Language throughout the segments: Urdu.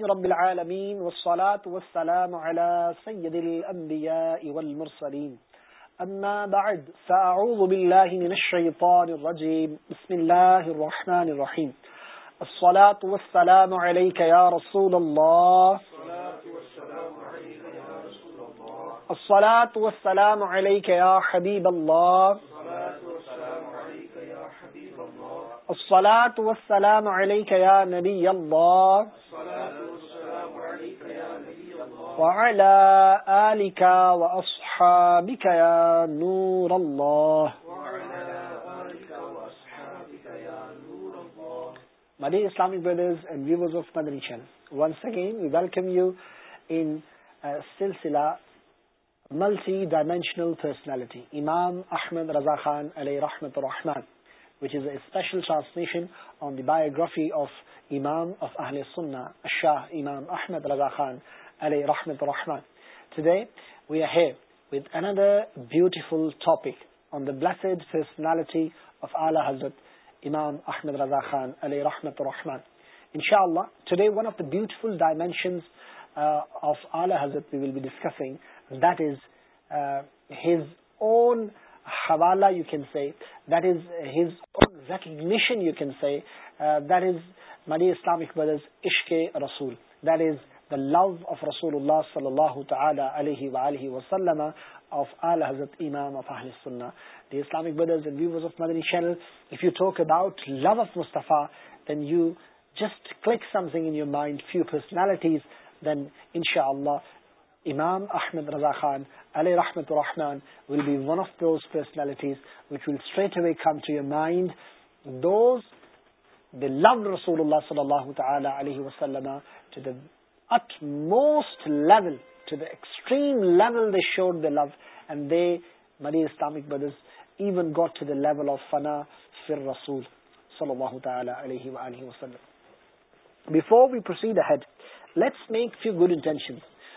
رب العالمين والصلاة والسلام على سيد الأنبياء والمرسلين أما بعد فأعوذ بالله من الشيطان الرجيم بسم الله الرحمن الرحيم الصلاة والسلام عليك يا رسول الله الصلاة والسلام عليك يا حبيب الله نور مدیر اسلام once again you welcome you in سلسلہ Silsila ڈائمینشنل dimensional امام احمد رضا خان علیہ رحمت و rahman. Which is a special transmission on the biography of امام شاہ امام احمد رحمت الرحمان ٹوڈے پیسنالٹی آف الا حضرت امام احمد الرضا خان علیہ رحمت الرحمان ان شاء اللہ today one of the beautiful dimension of الضرت we will be discussing that is on حوالہ you can say say that that that is is his recognition you can Islamic عشق رسول از دا دین ان شاء اللہ امام احمد رضا خان علیہ رحمت الرحمان will be one of دیورسنالٹیز mind صلی اللہ ٹو داسٹری شور اینڈ ایون گوٹلشن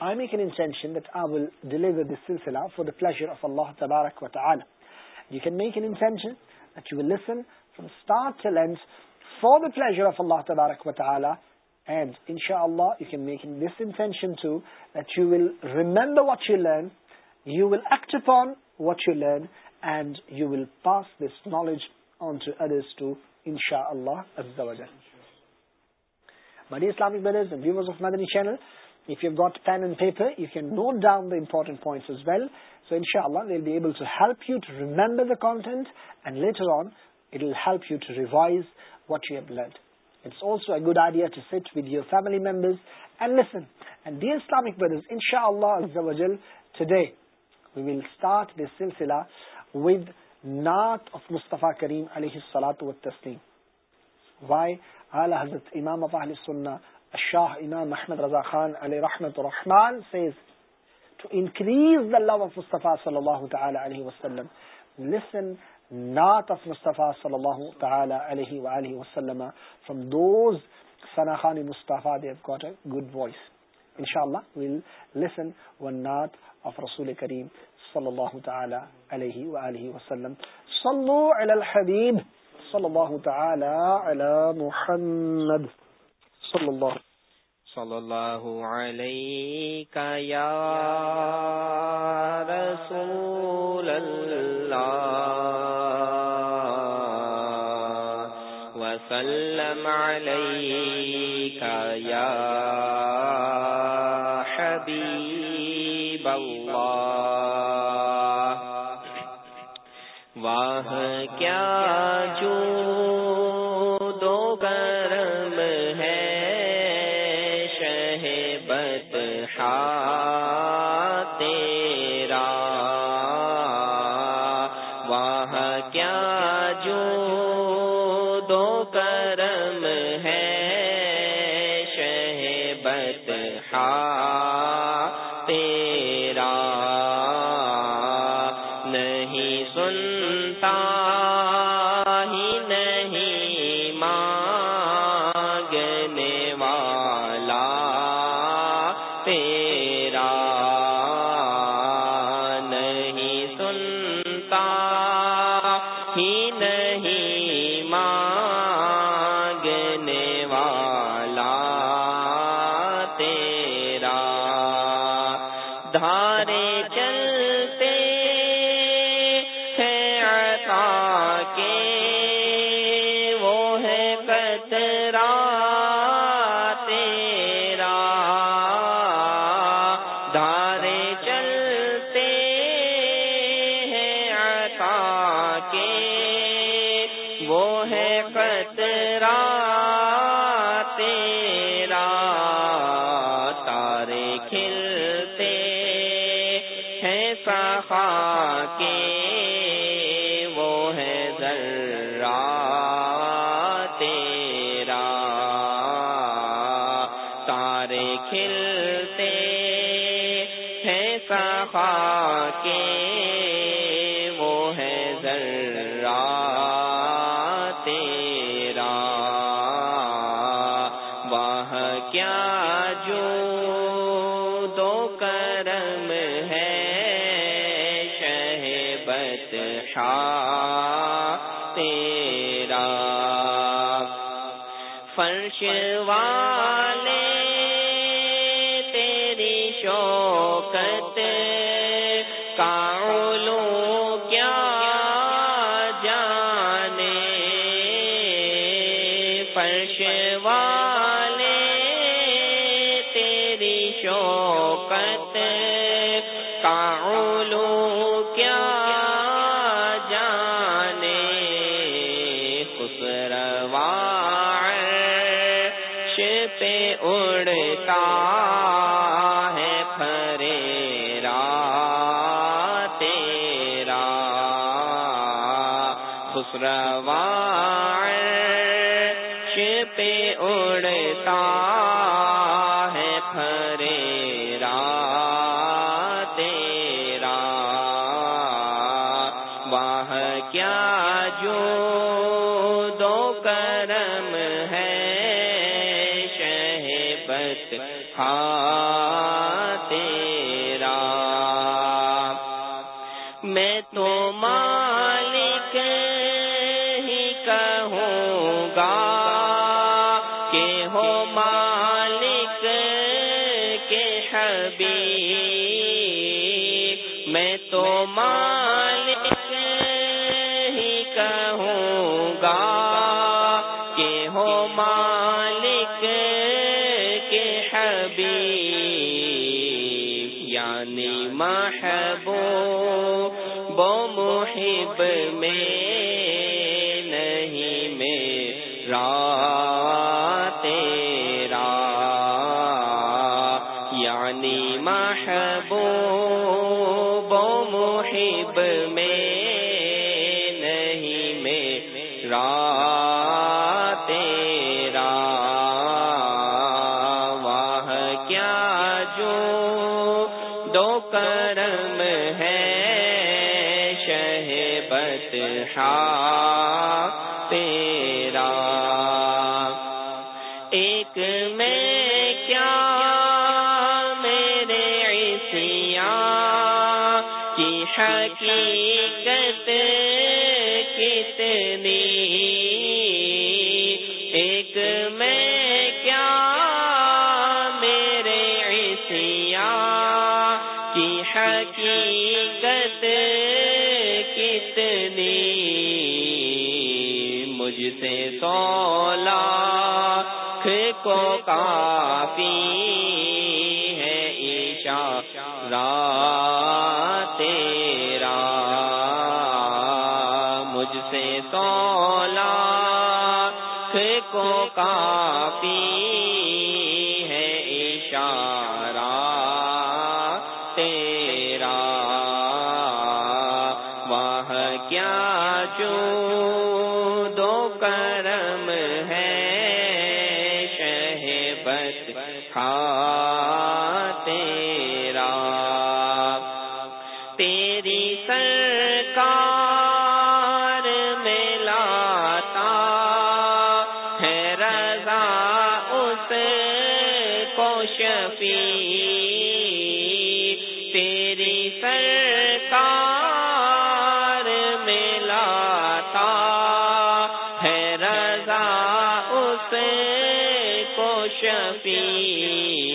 I make an intention that I will deliver this silsila for the pleasure of Allah tabarak wa ta'ala. You can make an intention that you will listen from start to end for the pleasure of Allah tabarak wa ta'ala. And inshallah, you can make this intention too, that you will remember what you learn, you will act upon what you learn, and you will pass this knowledge on to others too, inshallah, azza wa jalla. My dear Islamic brothers and viewers of Madani channel, If you've got pen and paper, you can note down the important points as well. So inshallah, they'll be able to help you to remember the content and later on, it'll help you to revise what you have learned. It's also a good idea to sit with your family members and listen. And dear Islamic brothers, inshallah, today we will start this silsila with Naat of Mustafa Kareem alayhi salatu wa taslim. Why? Ala Hazrat Imam of Ahl-Sunnah Shah امام رضا خان علیہ رحمت الرحمان ریز لسن کریم صلی اللہ تعالیٰ صلی اللہ صلی اللہ علیہ یا رسول اللہ وسلم علیہ یا ہیں میں تو مالک ہی کہوں گا کہ ہو مالک کے حبی میں تو مالک ہی کہوں گا کہ ہو مالک کے حبی میں شاہ کافی ہے ایشا را تیرا مجھ سے تو لاکھ کو کہاں شفیع تیری سرکار سار ہے رضا اس کو شفیع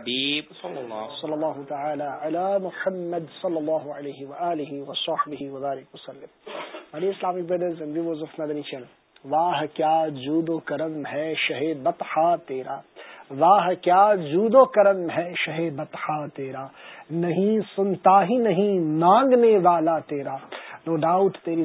حبیب صلی اللہ تعالی علی محمد صلی اللہ علیہ وآلہ وصحبہ وبارک وسلم علی اسلامی بیڈرز in views of Madani channel واہ کیا جود و کرم ہے شہ بطحا تیرا واہ کیا جود و کرم ہے شہ بطحا تیرا نہیں سنتا ہی نہیں نانگنے والا تیرا نو no ڈاؤٹ تیری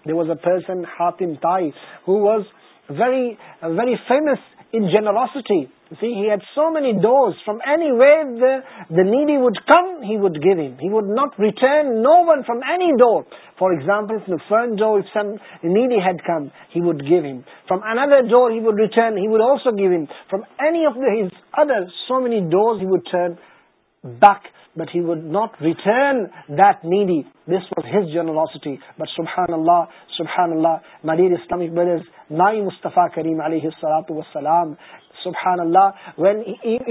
دی واس اے پسن ہاتھ انائی who was very very famous door from any ways the needy would come he would give he would not return no one from any door for example فن ڈور سنڈیڈ وڈ گیو فروم اندر door he also give from any of those other so many door he but he would not return that may be this what his جاسٹی بٹ سبحان اللہ شبحان اللہ مالک میں صلاح وسلام سبحان علیہ اللہ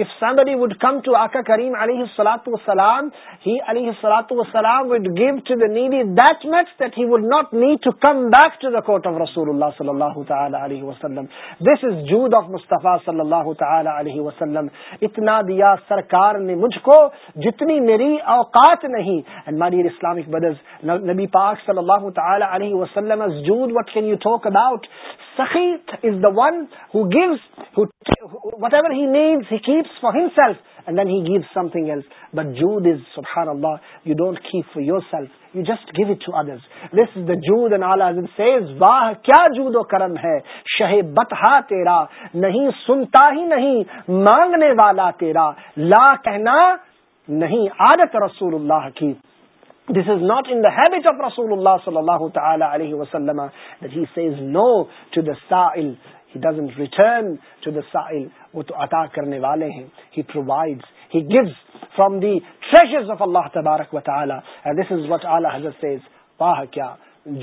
اتنا دیا سرکار نے مجھ کو جتنی میری اوقات اسلامک بردرز نبی پاک صلی اللہ تعالی وسلم وٹ تیرا نہیں سنتا ہی نہیں مانگنے والا تیرا لا کہنا عادت رسول اللہ کی this is not in the wa of رسول اللہ صلی اللہ تعالی علیہ وسلم he doesn't return to the سائل وہ تو عطا کرنے والے ہیں he provide he gives from the treasures of اللہ تبارک و تعالیٰ دس از وٹ اعلیٰ حضرت واہ کیا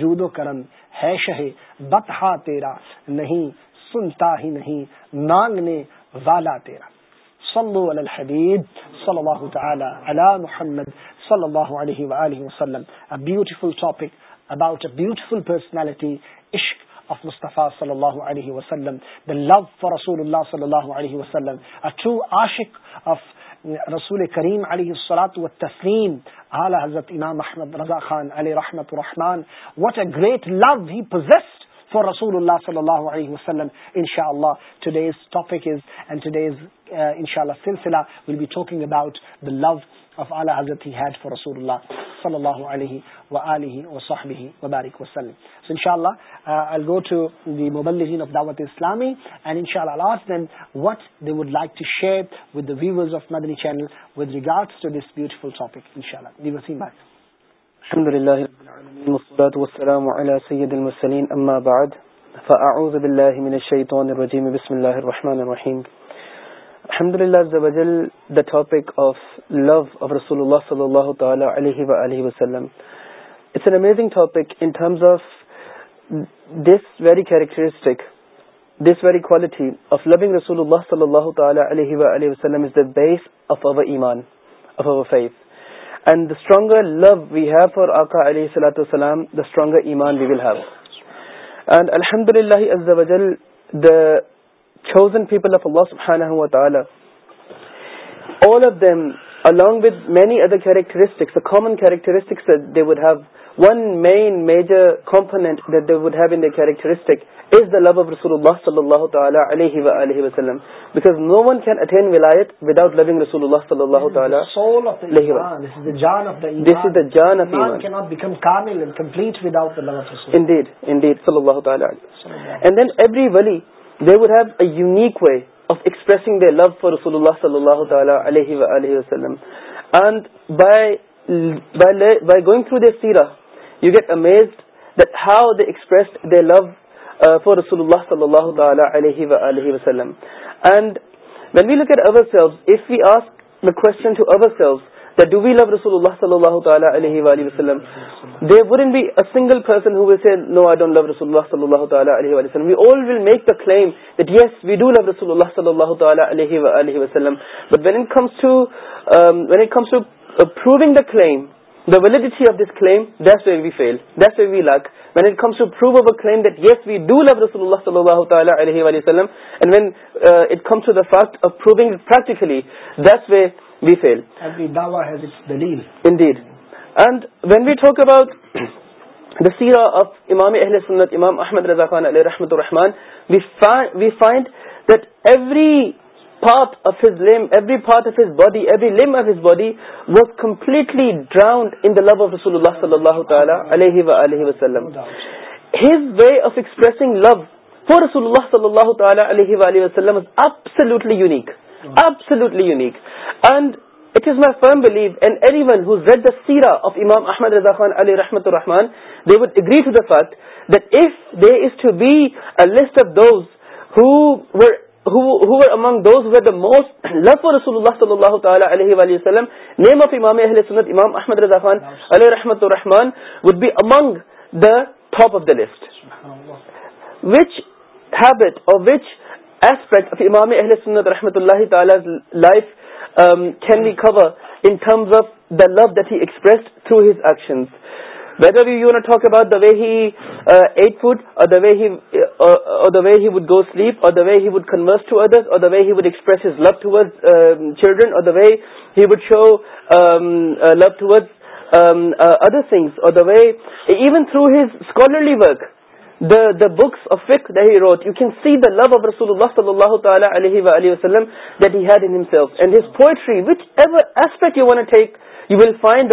جود و کرم ہے شہ بتہ تیرا نہیں سنتا ہی نہیں مانگنے والا تیرا صلو علی الحبیب صلی اللہ تعالی علی محمد صلی اللہ علیہ وآلہ وسلم a beautiful topic about a beautiful personality عشق of Mustafa sallallahu alayhi wa sallam, the love for Rasulullah sallallahu alayhi wa sallam, a true ashik of رسول کریم علیہ تسلیم اعلی حضرت امام احمد رضا خان علیہ الرحمان what a great love he possessed for Rasulullah sallallahu alayhi wa sallam. Inshallah, today's topic is, and today's uh, inshallah silsila, we'll be talking about the love of Allah Hazrat he had for Rasulullah sallallahu alayhi wa alihi wa sahbihi wa barik wa sallam. So inshallah, uh, I'll go to the Muballihin of Dawat Islami, and inshallah, I'll ask them what they would like to share with the viewers of Madani channel with regards to this beautiful topic, inshallah. We will see you الحمد لله رب العالمين والصلاة والسلام على سيد المرسلين أما بعد فأعوذ بالله من الشيطان الرجيم بسم الله الرحمن الرحيم الحمد لله عز وجل the topic of love of رسول الله صلى الله عليه وآله وسلم it's an amazing topic in terms of this very characteristic this very quality of loving رسول الله صلى الله عليه وآله وسلم is the base of our iman of our faith and the stronger love we have for آقا علیہ صلاۃ السلام دا اسٹرانگر ایمان وی ول ہیو اینڈ الحمد للہ دا پیپل آف اللہ سبحانہ و تعالی all of them الانگ وینی ادر کیریکٹرسٹکسرسٹکنٹرسٹک اللہ صلی اللہ علیہ وسلم اللہ صلی اللہ صلی اللہ دین ایوری بلی they would have a unique way of expressing they love for صلی اللہ صلی اللہ علیہ وسلم بائی گوئنگ تھرو دے سیرا you get amazed that how they ایكسپریسڈ they love for صلی اللہ صلی اللہ علیہ وسلم and when we look at ابر صبز if we ask the question to اب صبز دیٹ ڈو وی لو رسول اللہ صلی اللہ تعالیٰ claim the validity of this claim this way we feel we look Venice yes we do love رسول اللہ صلی اللہ وسلم we feel and when we talk about the سیرا آف امام اہل صنعت امام احمد الفان علیہ رحمت الرحمان we find body body was completely drowned in love of صلی اللہ صلی اللہ تعالیٰ وسلم his way of expressing love for صلی اللہ صلی اللہ تعالیٰ علیہ و علیہ وسلم unique absolutely unique and it is my firm blue and any one who wait دا سیرا آف امام احمد رضا خان عل رحمت الرحمان they would agree to the fact that if they is to be a list of those among those with the most لف ال رسول اللہ صلی اللہ تعالیٰ علیہ ولیہ وسلم نیم آف امام علیہ السلّت امام احمد رضا خان علیہ رحمۃ الرحمن would be among the top of the list which habit or which S پر امام اہل سنت رحمتہ اللہ تعالی life can we cover in love دیکسپریس through his action whether you you know talk ہیٹ فڈا the way he would go sleep or way he would converse to other or way he would express love towards children way he would show love towards other thing or way even through his scholarly work بکسٹ روت you can see the love of رسول اللہ صلی اللہ تعالیٰ that had poetry which ever will finds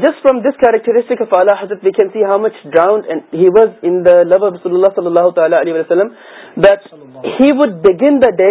just from this characteristic حضرت would begin the day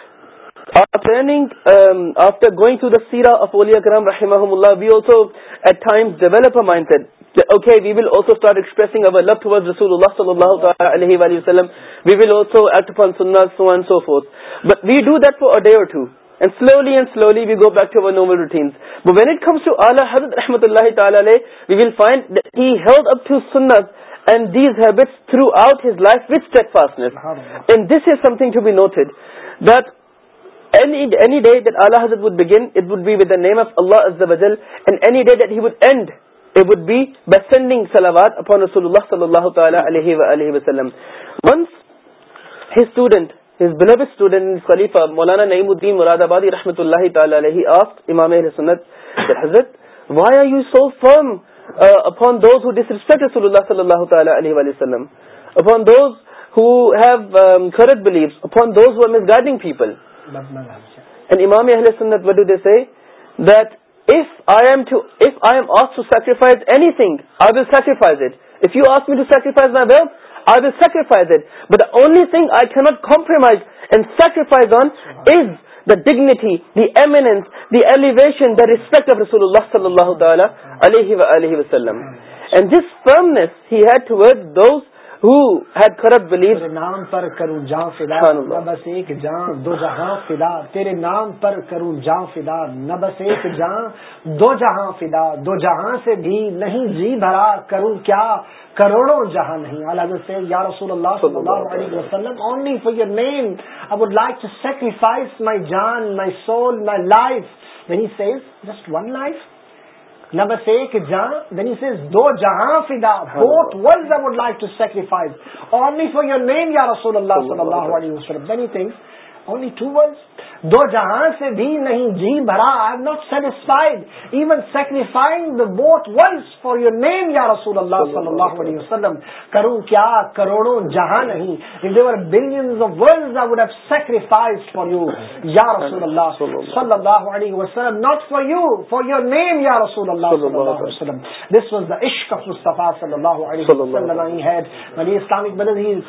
training after going to the سیرا آف اولیا کرم رحم اللہ we also at times develop a mind set Okay, we will also start expressing our love towards Rasulullah sallallahu alayhi wa sallam. We will also act upon sunnah, so on and so forth. But we do that for a day or two. And slowly and slowly we go back to our normal routines. But when it comes to Allah, Hazrat rahmatullahi ta'ala we will find that he held up to sunnah and these habits throughout his life with steadfastness. And this is something to be noted. That خلیفہ مولانا نعم الدین مرادآبادی رحمتہ اللہ آف امام حسن حضرت why are from those guarding people امام to sacrifice anything I will sacrifice if you ask me to sacrifice my wife I will sacrifice but only thing I can not compromise and sacrifice on is the dignity the eminence the elevation respect of رسول اللہ صلی اللہ تعالی علیہ وسلم اینڈ دس فرمنیس ہیڈ نام پر کروں جا فدا نبس ایک جہاں دو جہاں فدا تیرے نام پر کروں جا فدا ن بس ایک جہاں دو جہاں فدا دو جہاں سے بھی نہیں جی بھرا کروں کیا کروڑوں جہاں نہیں وسلم only for your name I would like to sacrifice my جان my soul my life just one life number for your name یا رسول اللہ صلی اللہ علیہ وسلم دو جہاں سے بھی نہیں جی بھرا I am not satisfied even sacrificing the boat once for your name یا رسول اللہ صلی اللہ علیہ وسلم کروں کیا کروڑوں جہاں نہیں if they were billion of world I would have sacrifice for you یا رسول اللہ صلی اللہ علیہ وسلم not for you for your name یا رسول اللہ صلی اللہ علیہ وسلم دس واز دا عشق آف مصطفیٰ صلی اللہ علیہ وسلم اسلامک بدل ہی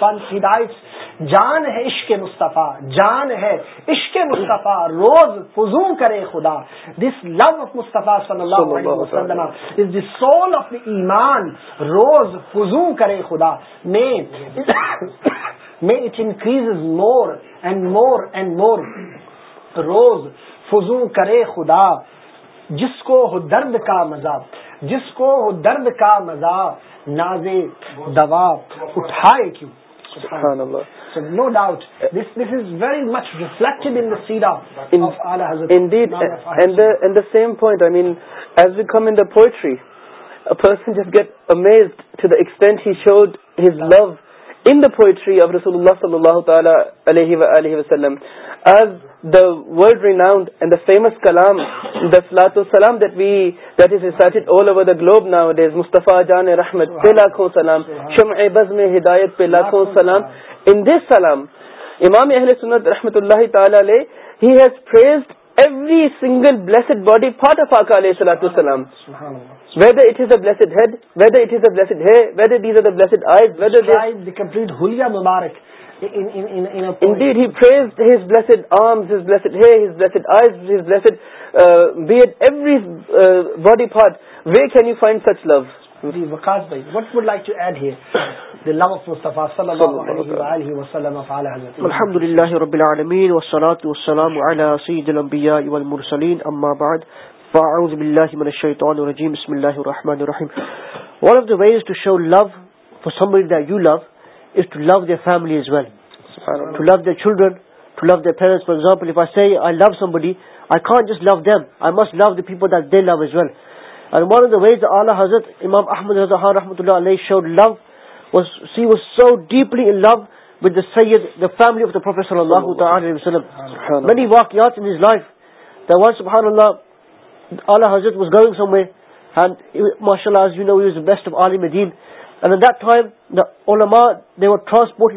جان ہے عشق مصطفیٰ جان ہے عشق مصطفیٰ مصطفیٰ روز فضو کرے خدا دس لو آف مصطفیٰ صلی اللہ علیہ وسلم از سول آف ایمان روز فضو کرے خدا میں میں it increase more and more and more روز فضو کرے خدا جس کو ہو درد کا مزہ جس کو ہو درد کا مزہ نازے دوا اٹھائے کیوں no doubt at the same point as we come in poetry جس get amazed to the extent he showed his love in the poetry ابر صلی اللہ صلی اللہ تعالی وسلم as world renowned and the famous کلام دا سلاۃ گلوب ناؤز مصطفیٰ جانا سلام سلام امام اہل سنت رحمۃ اللہ تعالیز every single body whether it is a مبارک الحمد اللہ وصلاۃ وسلم الناسی جلبیا امن مرسلیم عماد فاض اللہ امن الشیطیم اللہ one of the ways to show love for summer the you love is to love their family as well. To love their children, to love their parents. For example, if I say I love somebody, I can't just love them. I must love the people that they love as well. And one of the ways that Allah Hazrat, Imam Ahmad Hazrat rahmatullah showed love was she was so deeply in love with the Sayyid, the family of the Prophet Sallallahu Alaihi Wasallam. Many waqiyat in his life that once, subhanAllah, Allah Hazrat was going somewhere and, mashallah, as you know, he was the best of Ali Medin. باکسٹ ود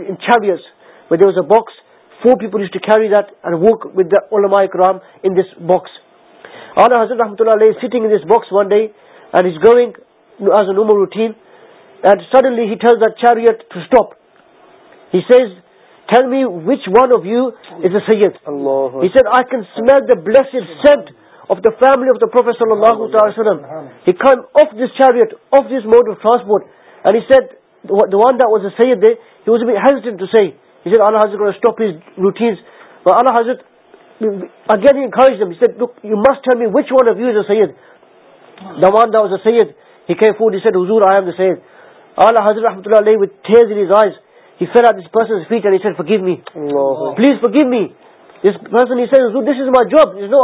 انس box box one day and is going سڈنلیز we which one of you is a Cs I can سمیلسرس چیئرس آف ٹرانسپورٹ سید حا حضرت اللہ please my job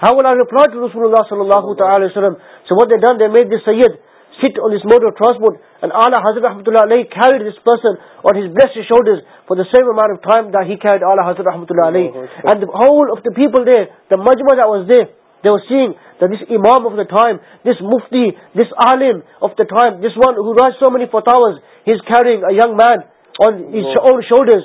How will I reply to Rasulullah sallallahu ta'ala sallam? So what they done, they made this Sayyid sit on this mode of transport and Allah Hazrat Rahmatullah alayhi carried this person on his blessed shoulders for the same amount of time that he carried Allah Hazrat Rahmatullah alayhi. And the whole of the people there, the majma that was there, they were seeing that this Imam of the time, this Mufti, this Alim of the time, this one who writes so many fatawas, he's carrying a young man on his own shoulders.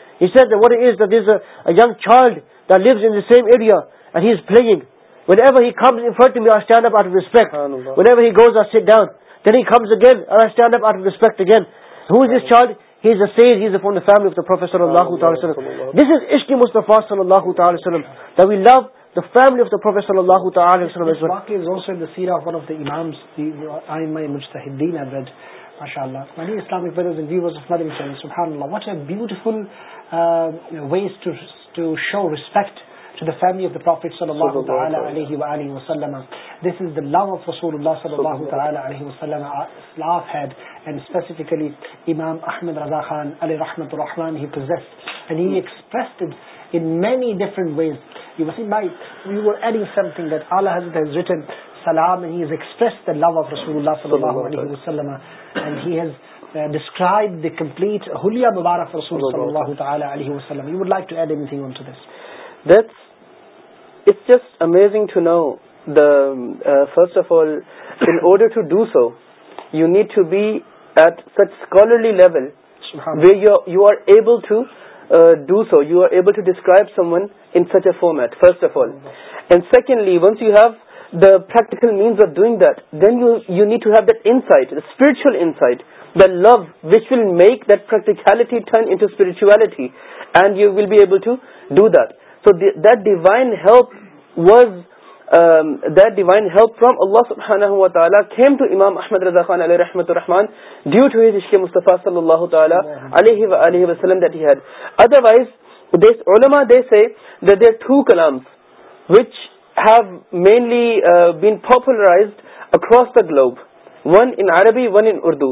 Loves in some attend of respect gained he MashaAllah. My dear Islamic brothers and viewers of Madhuri Channel, SubhanAllah, what a beautiful uh, ways to, to show respect to the family of the Prophet sallallahu ta'ala alayhi wa alayhi wa sallam. This is the love of Rasulullah sallallahu ta'ala alayhi wa sallam, Islam had, and specifically Imam Ahmed Raza Khan Ali rahmatu rahman, he possessed, and he expressed it in many different ways. You see, my, we were adding something that Allah has written, salam, and he has expressed the love of Rasulullah sallallahu alayhi wa sallam. Just amazing to نوسٹ of all order to do so you need to be at scholarly level you are able to describe someone such a form at first of all and secondly once you have the practical means of doing that then you you need to have insight spiritual insight the love which will make that practicality turn to spirituality and you will be able to do that so that divine help was that divine help from اللہ صلی اللہ تعالیٰ کھیم ٹو امام احمد رضحان علیہ رحمۃ الرحمان ڈیو ٹو ہز مصطفیٰ صلی اللہ تعالیٰ علیہ وسلم otherwise there two kalams which پاپرائز اخراس دا گلوب ون ان عربی ون ان اردو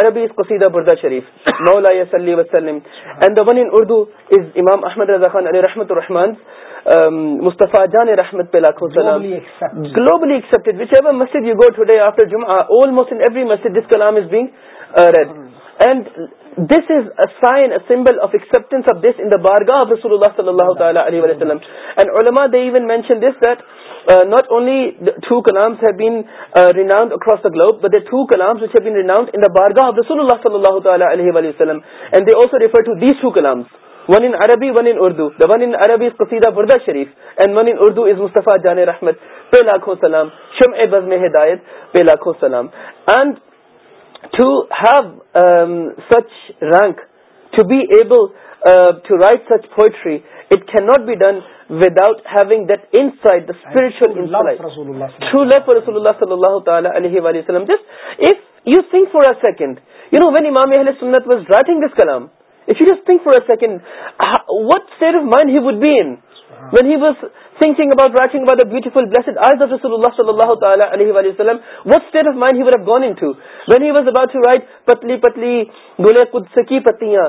عربی از خصد بردا شریف مولا وسلم and the one in Urdu is امام احمد رضا خان علیہ رحمت الرحمان مصطفیٰ جان رحمت گلوبلیڈ اسجد you go today Masjid this a sign symbol of acceptance one in Urdu is Mustafa Jaan to have such rank to be able to write such poetry it can not be done without having that inside the spiritual thirst صلی اللہ صلی اللہ تعالی وسلم for a second you know when Imam سمت واز رائٹنگ دس کلامک for a second what mine he would be in one he وازنگلے پتیاں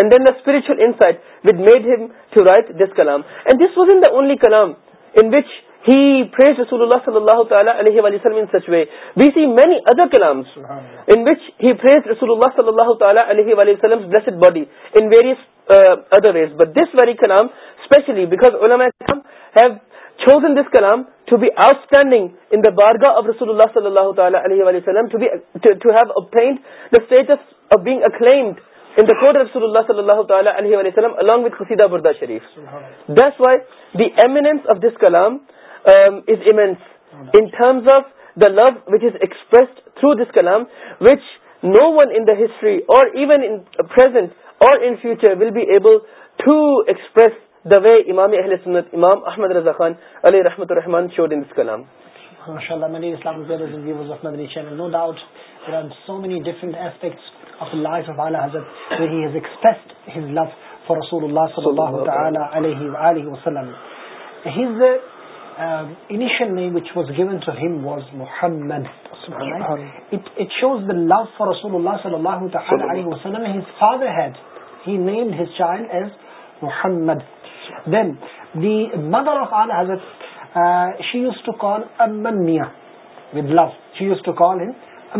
بارگا آف رسول اللہ صلی اللہ تعالی ٹو ہیڈ برد شریف this why Das of this کلام of the love which is expressed through this کلام which no one in history or even in present or in future will be able to express the way امامی اہل سمت امام احمد رضا خان علی رحمۃ الرحمان شوڈ انس کلام لوہر name child as Muhammad mother of حضرت شی یوز ٹو کالیا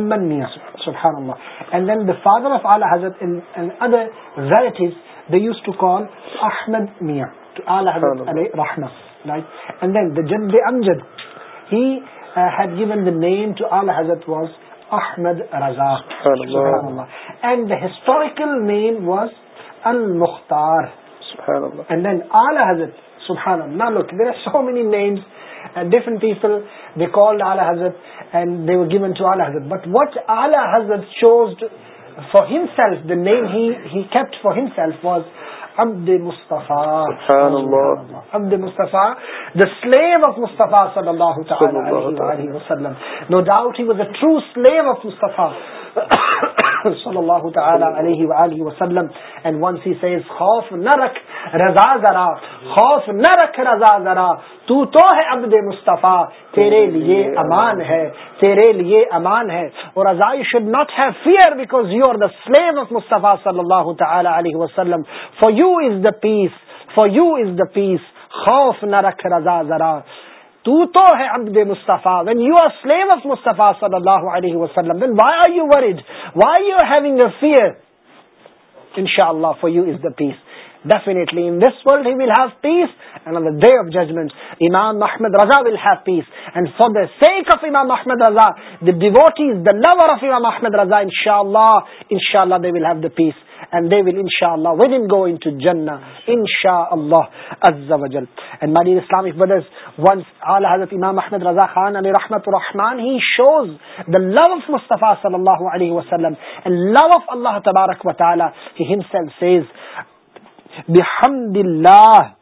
فاد حضرت was Ahmad Razak and the historical name was الختار and different people they call حضرت اینڈ گیون ٹو آل حضرت but what ازرت chose for himself the name himself وبد مصطفیٰ صلی اللہ وسلم no doubt he was a true Saleem of مصطفیٰ صلی اللہ تعالی علیہ وآلہ وسلم and once he says خوف نہ رکھ رضا ذرا خوف نہ رکھ رضا ذرا تو تو ہے عبد مصطفیٰ تیرے لیے امان ہے تیرے لیے امان ہے اور Raza you should not have fear because you are the slave of مصطفیٰ صلی اللہ تعالی علیہ وسلم for you is the peace for you is the peace خوف نہ رکھ رضا ذرا صلی اللہ ان شاء اللہ امام Muhammad Raza view peace and فارک آف امام محمد رضا دز داف امام محمد رضا ان شاء اللہ ان شاء اللہ peace and they will inshallah when and go into Jannah inshallah Azza wa Jal and my dear Islamic brothers once Ala Hazrat Imam Ahmed Raza Khan alayhi Rahmat Rahman he shows the love of Mustafa sallallahu alayhi wa sallam and love of Allah tabarak wa ta'ala he himself says bihamdillah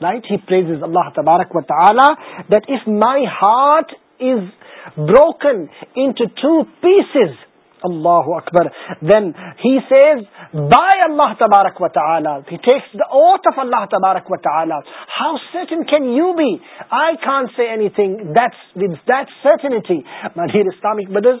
right he praises Allah tabarak wa ta'ala that if my heart is broken into two pieces اللہ اکبر دین ہیز بائی اللہ تبارک وط آلات ولا سی اینی تھنگ سیٹ ایگ مدھیر اسلامک بدر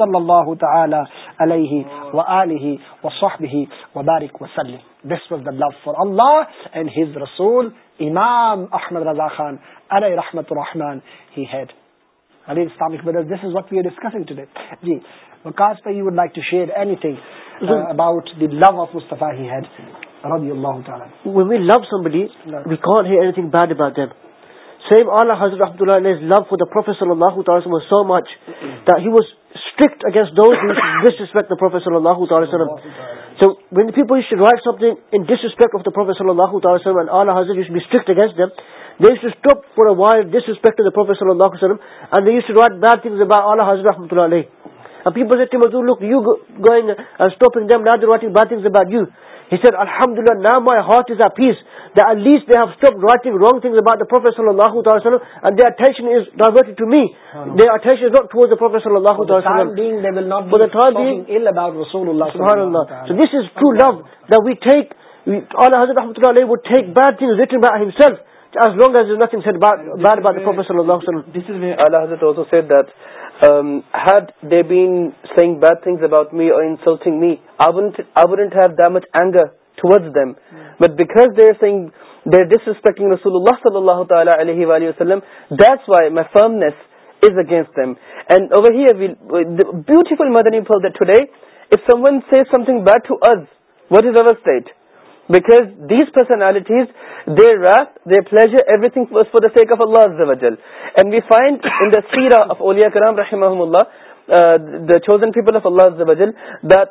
لو فار امام جی was strict against those who disrespect the Prophet sallallahu ta'ala sallam. So when the people used to write something in disrespect of the Prophet sallallahu ta'ala sallam and Allah Hazrat used to be strict against them, they used to stop for a while disrespecting the Prophet sallallahu ta'ala sallam and they used to write bad things about Allah Hazrat rahmatullahi alayhi. And people said to Mazur, look, you go, going and stopping them, now they're writing bad things about you. Sir الحمد للہ now my heart is a peace this wrong درفیشنشن حضرت اللہ سر سپیکٹنگ رسول اللہ صلی اللہ تعالی وسلم that's why my firmness is against them and heel beautiful mother for the today if someone see something bad to is what is over سٹ Because these personalities, their wrath, their pleasure, everything was for the sake of Allah Azza wa Jal. And we find in the seerah of Awliya Karam, rahimahumullah, uh, the chosen people of Allah Azza wa Jal, that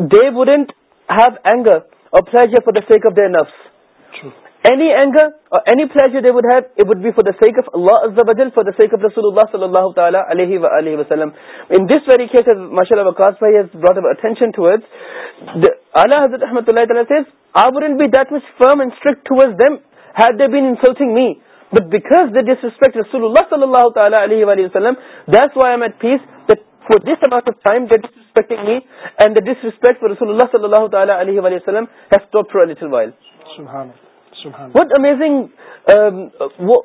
they wouldn't have anger or pleasure for the sake of their nafs. True. Any anger or any pleasure they would have, it would be for the sake of Allah Azza wa Jal, for the sake of Rasulullah sallallahu ta'ala alayhi wa alayhi wa sallam. In this very case, as Mashallah wa Qasbah has brought our attention towards, the, Allah Hazrat Ahmadullah says, I wouldn't be that much firm and strict towards them had they been insulting me. But because they disrespect Rasulullah sallallahu ta'ala alayhi wa sallam, that's why I'm at peace that for this amount of time they're disrespecting me and the disrespect for Rasulullah sallallahu ta'ala alayhi wa sallam has stopped for a little while. Subhanallah. Subhanallah. What amazing... Um, what,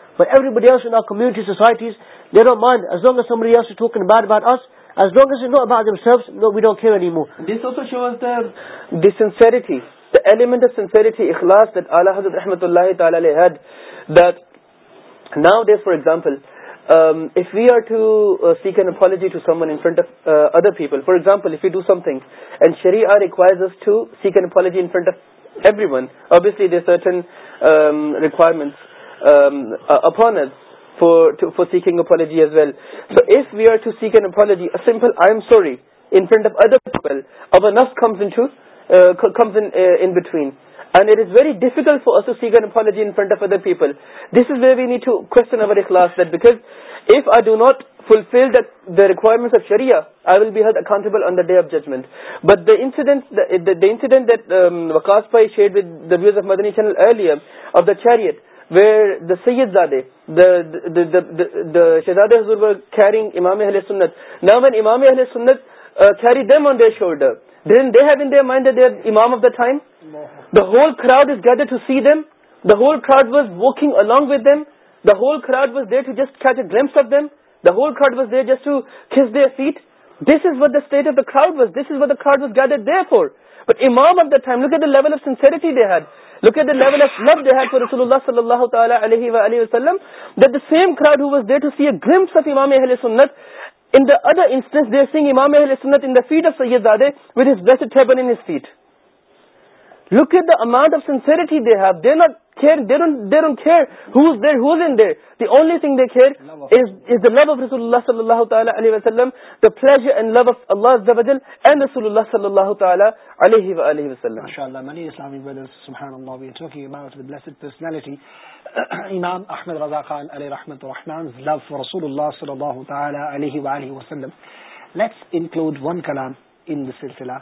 اخلاس الحاد رحمتہ نا these for example we are to see کینوجی to someone int of other people for example you do something and شری آروائرسلیئر اپونز فار سیکفالوجی as well if we are to سیکن ایفالوجی simple I am sorry in front of other people نف comes in between and it is very difficult فارو سیکن افالجی in front of other people this is we we need to question our akhlaq if I do not fulfil the requirements of sharia I will be ہیز accountable on the day of judgement بٹنٹ دکاس بائی شیئر وت ویوز آف مدنی آف دا چیریٹ ویئر سادے امام سنترین their shoulder whole crowd is gather whole crowd was walking along with them the hold was dust was just set this what was دسامٹیز look at the level of love they had for Rasulullah sallallahu ta'ala alayhi wa alayhi wa sallam that the same crowd who was there to see a glimpse of Imam Ahl sunnat in the other instance they are seeing Imam Ahl sunnat in the feet of Sayyid Zadeh with his blessed turban in his feet look at the amount of sincerity they have they're not care they don't they don't care who's there who isn't there the only thing they care is is the love of rasulullah sallallahu ta'ala alayhi wa sallam the pleasure and love of allah azza and rasulullah sallallahu ta'ala alayhi wa alihi wa sallam mashallah many islami brothers subhanallah we are talking about the blessed personality imam ahmed raza khan alayhi rahmatu rahman's love for rasulullah sallallahu ta'ala alayhi wa alihi wa sallam let's include one kalam in the silsila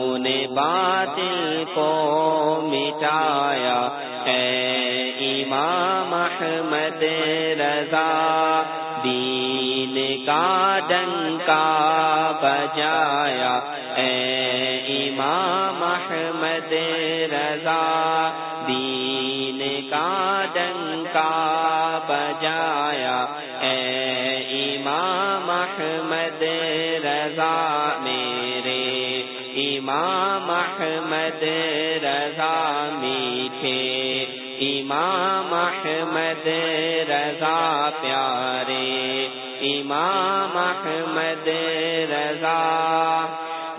باطل کو مٹایا ہے امام احمد رضا دین کا ڈنکا بجایا اے امام احمد رضا دین کا ڈنکا بجایا اے امام احمد رضا میں امام احمد رضا میٹھے امام احمد رضا پیارے امام احمد رضا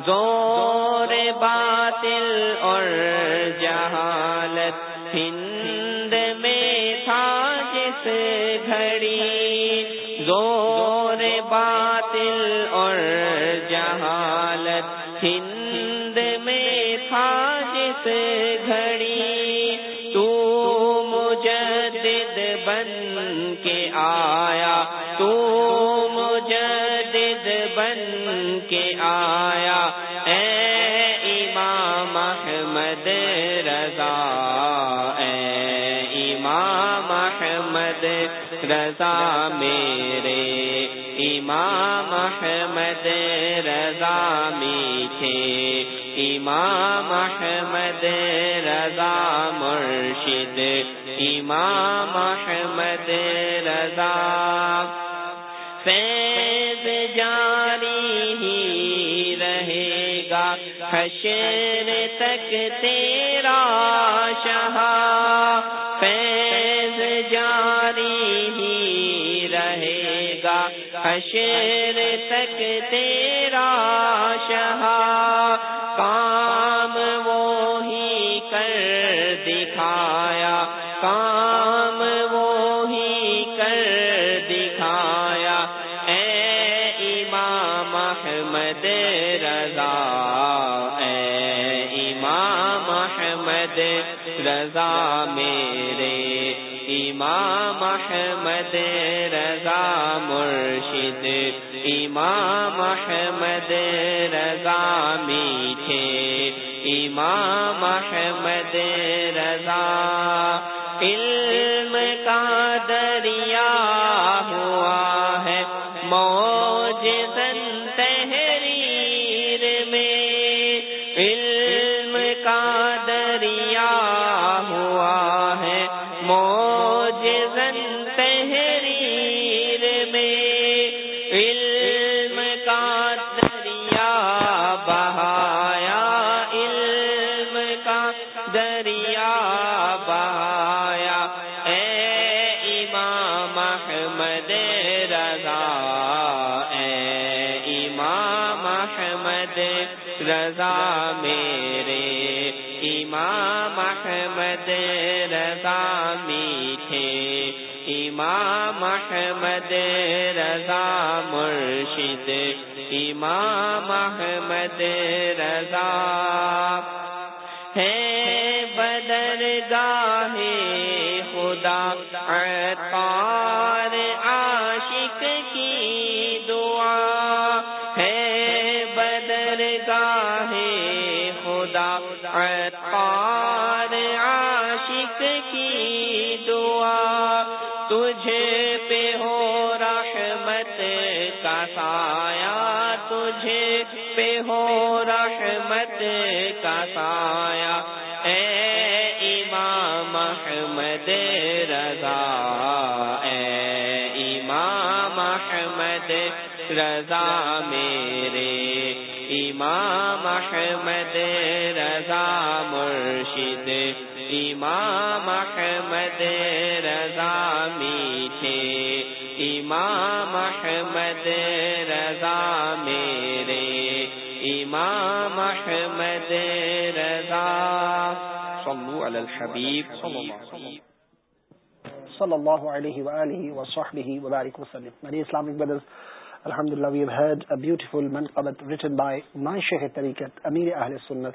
زور باطل اور جہالت ہند میں تھا جس گھڑی زور باطل اور جہالت ہند گھڑی تو مجدد بن کے آیا تو مجدد بن کے آیا اے امام احمد رضا اے امام احمد رضا میرے امام احمد رضا میٹھے امام احمد رضا مرشد امام احمد رضا فیض جاری ہی رہے گا حشر تک تیرا شہا فیض جاری ہی رہے گا حشر تک تیرا شاہ کام وہی کر دکھایا کام وہی کر دکھایا اے امام احمد رضا اے امام احمد رضا میرے امام احمد رضا مرشد امام احمد رضا میرے امام احمد رضا علم کا در مد رضا مرشد امام محمد رضا ہے بدر گاہ خدا سایا تجھے پہ ہو رحمت کا سایا اے امام احمد رضا اے امام احمد رضا میرے امام احمد رضا مرشد امام احمد رضا میٹھے امام امام احمد احمد رضا رضا میرے صلو علی الحبیب صلی اللہ علیہ وآلہ وصحبہ وبارک وسلم اسلامک الحمدللہ we have had a beautiful منقبت written by my مائنش طریقت امیر اہل سنت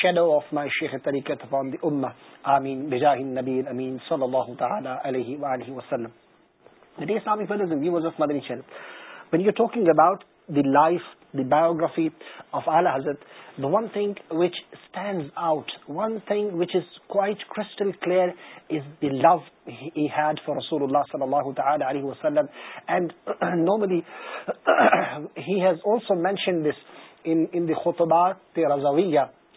شیڈو آف مائی شیخت فارم دیگا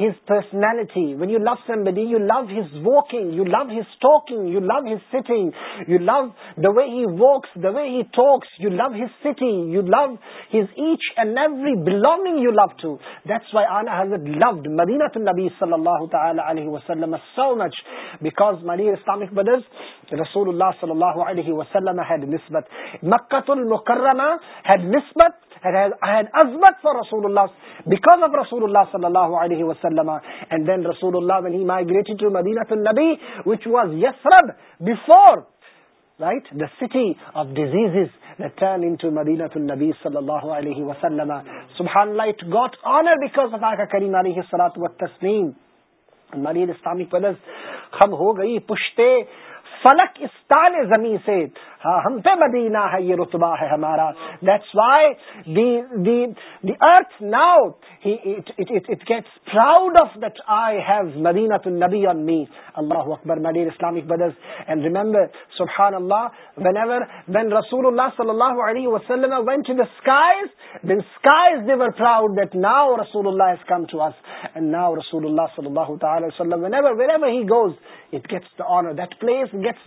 ز personality when you love somebody you loose walking نبی صلی اللہ تعالی وسلم اسلامک بدرز رسول اللہ صلی اللہ علیہ وسلم تسلیم اسلامک خب ہو گئی پشتے فلک استان زمین سے ہاں، ہم پہ مدینہ مدینہ ہے ہے یہ رتبہ ہمارا that's why the earth gets proud of that I have نبی آن می اللہ اکبر اسلامک اینڈ ریمبر سبحان اللہ اللہ وین وین ایور رسول صلی اللہ علیہ پلیس گیٹس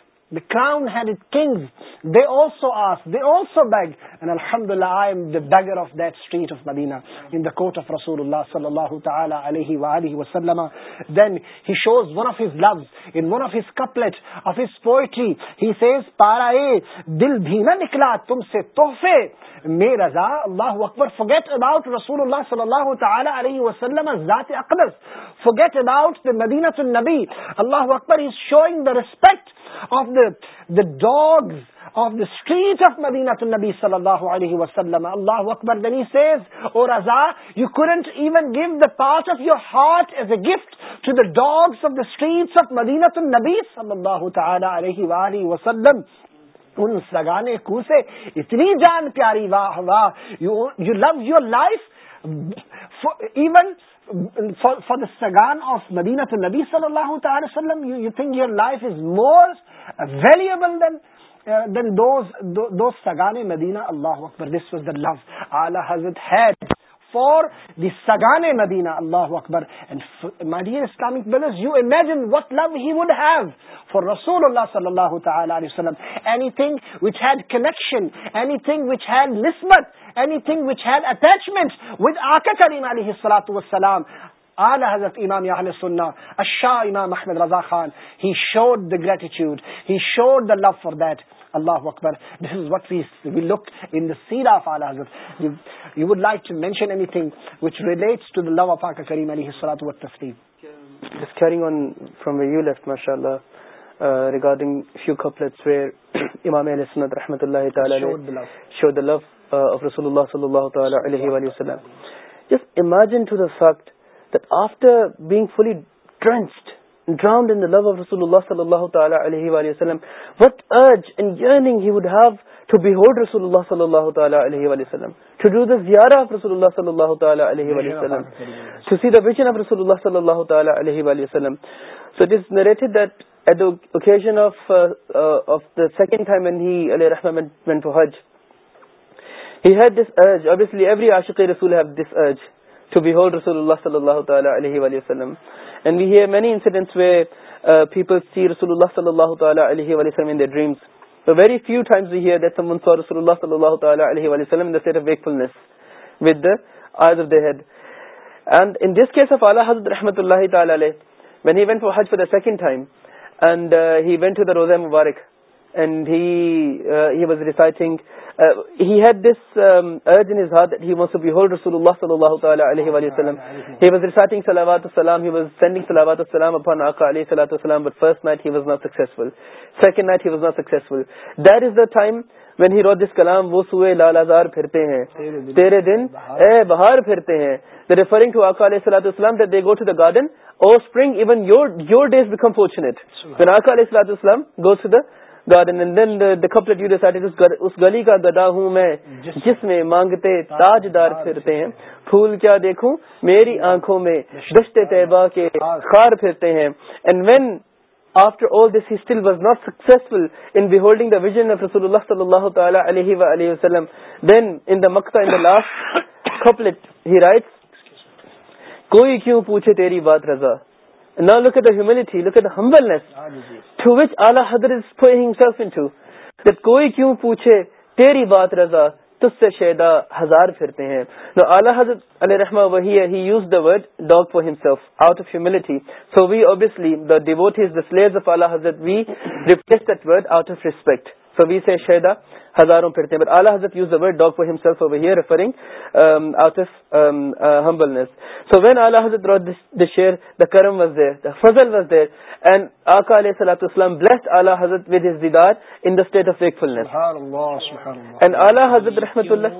کراؤنڈ کنگزوٹین نکلا تم سے توحفے میرا صلی اللہ تعالیٰ اللہ اکبر is showing respect of the the dog of the street مدینت النبی صلی اللہ علیہ وسلم you corn give the part of your heart as a gift to the dogs of the street of مدینت النبی وسلم کو سے اتنی جان پیاری واہ واہ you you love your life even for the سگان آف ندینہ نبی صلی اللہ تعالی وسلم یور لائف از مورس ویلیو سگانے اللہ اکبر ندینا اللہ اکبر Islamic you imagine what love he would have for رسول صلی اللہ تعالیٰ anything which had attachment with کریم علیہ حضرت امام امام Raza Khan he he showed showed the the love for that Kareem اکبر this is what Just we look from where cream left, mashallah. Regarding few couplets where امام علیہ سنت رحمۃ اللہ تعالیٰ شود لف آف رسول اللہ صلی اللہ تعالیٰ علیہ ولیہ وسلم just imagine to the fact that after being fully ٹرنسڈ drowned in the love of Rasulullah sallallahu ta'ala alayhi wa sallam what urge and yearning he would have to behold Rasulullah sallallahu ta'ala alayhi wa sallam to do the ziyara of Rasulullah sallallahu ta'ala alayhi wa sallam to see the vision of Rasulullah sallallahu ta'ala alayhi wa sallam so it is narrated that at دافن اللہ صلی اللہ وسلمڈ روز مبارک Allah that is the when he wrote this کلام وہ سوئے لال آزار پھرتے ہیں تیرے دن اے بہار پھرتے ہیں دا ریفرنگ ٹو آکا علیہ السلاۃ السلام they go to the garden or spring even your your days become fortunate when آکا علیہ السلاۃ السلام go to the garden and then اس گلی کا گدا ہوں میں جس میں مانگتے تاجدار پھرتے ہیں پھول کیا دیکھوں میری آنکھوں میں دشتے طیبہ کے خار پھرتے ہیں and when after all this still was not successful انلڈنگ وسلم دین ہی رائٹس کوئی کیوں پوچھے تیری بات رضا is putting himself into. That koi kyun puche teri baat raza, تص سے شیدا ہزار پھرتے ہیں نو الا حضر علیہ uses the word dog for himself out of humility so we obviously the the is سلیز ابویسلیز حضرت we replace that word out of respect شہدا ہزاروں پھرتے ہیں share the um, um, uh, کرم دیر اینڈ آلیہ حضرت ود ہز دیدار in the state of and الا حضرت رحمت اللہ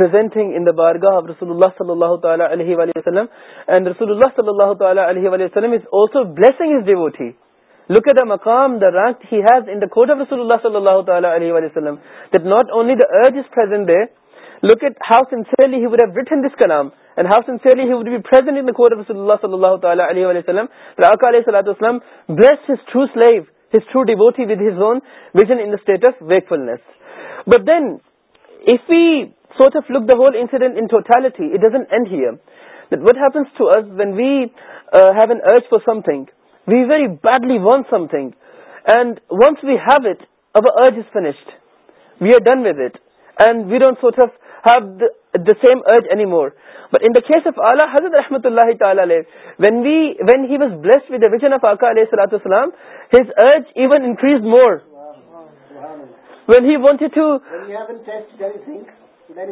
بارگاہ آف رس اللہ وسلمس بٹ دین اف سوٹ لوک دا ہول انسڈینٹ انوٹالٹھی اٹ ڈز این and here what happens to us when we have an urge for something we very badly want something and want we have it اب urge is finished we are done with it and we don't سوٹ have have the same urge anymore but in case of Ala Hazrat Ahmad اللہ تعالی علیہ when we when he was blessed with vision of آقا علیہ صلاح وسلام his urge even increase more when he want so when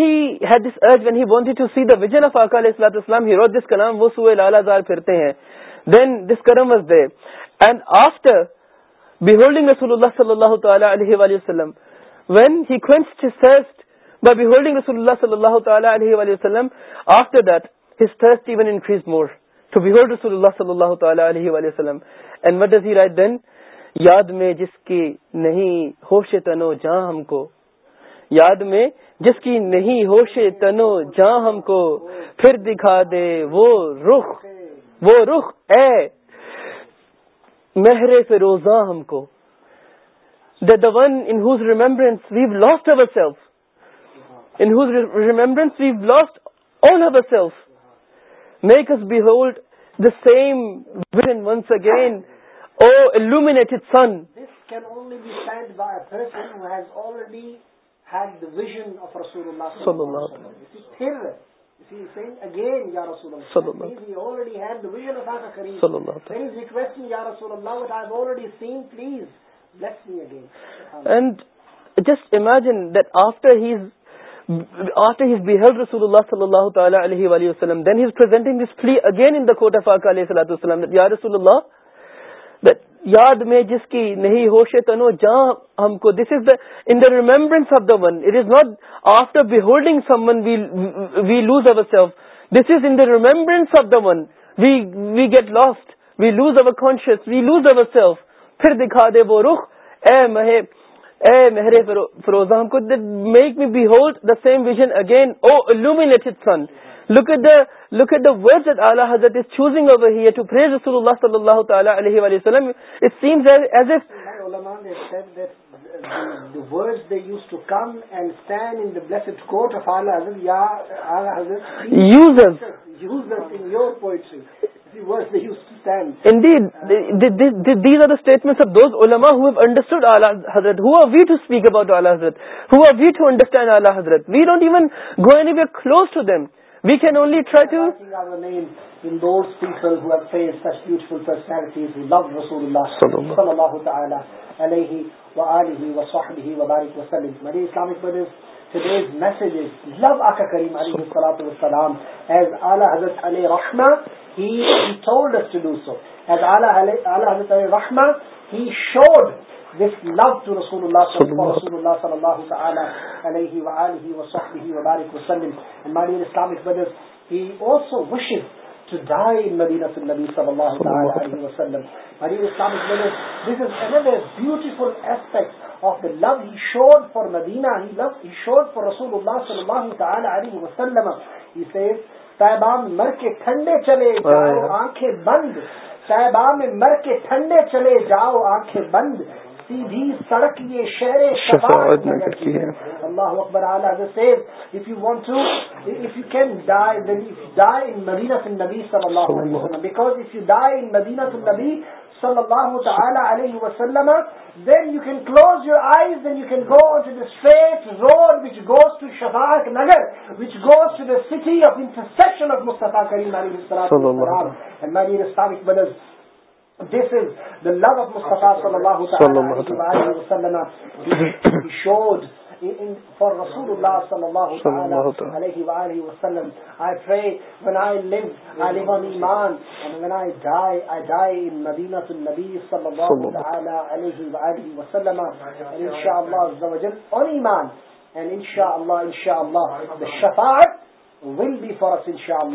had this ارد وین ہی ویژن آف اکالیہ السلام ہیرو جس کا نام وہ سوئے لالا زار پھرتے ہیں دین دس کرم was day and after beholding رسول اللہ صلی اللہ تعالیٰ وین ہی ہولڈنگ رسول اللہ صلی اللہ تعالیٰ after that his thirst even increase more تو وی رسول اللہ صلی اللہ تعالی علیہ وآلہ وسلم اینڈ وٹ از ہی رائے دین یاد میں جس کی نہیں ہوش تنو جاں ہم کو یاد میں جس کی نہیں ہوش تنو جاں ہم کو پھر دکھا دے وہ رخ وہ رخ اے مہرے سے روزاں ہم کو دا دا ون انز remembrance we've lost in whose remembrance we've lost on ہیوریلف make us behold the same once again O ایلومٹ sun this be سینڈیڈنٹ please and just imagine that after he یاد میں جس کی نہیں ہوش تنوع remembrance of the one it is not after بہلڈنگ we lose our this is انا remembrance of the one we get lost we lose our conscious we lose our self پھر دکھا دے وہ رخ اے اے مہر فیروز احمد make me behold the same vision again O illuminate sun look at the look ایٹر ٹو فریز اللہ صلی اللہ تعالیٰ علیہ وسلم حضرت ہوی ٹو اسپیک اباؤٹ آزرت ہوٹینڈ آزرت we Dawn going close to them we can only today's messages. Love Akka Kareem alayhi salatu wasalam. As Allah Hazrat Ali rahma, he, he told us to do so. As Allah, Allah Hazrat Ali rahma, he showed this love to Rasulullah sallallahu sallallahu sallallahu alayhi wa alihi wa sahbihi wa barik wa sallim. And my dear Islamic brothers, he also wishes to die in Medina to Nabi sallallahu alayhi wa sallam. Medina Islamic village, this is another beautiful aspect of the love he showed for Medina, he, loved, he showed for Rasulullah sallallahu alayhi wa sallam. He says, تائبان مر کے ٹھنڈے چلے جاؤ آنکھیں بند تائبان میں مر کے ٹھنڈے چلے جاؤ آنکھیں بند سیدھی سڑکی then you can close you eyes then you can't road which goes to شفاق نگر was to the city of intersection of مستفاق بنز لفاء اللہ ول بی فار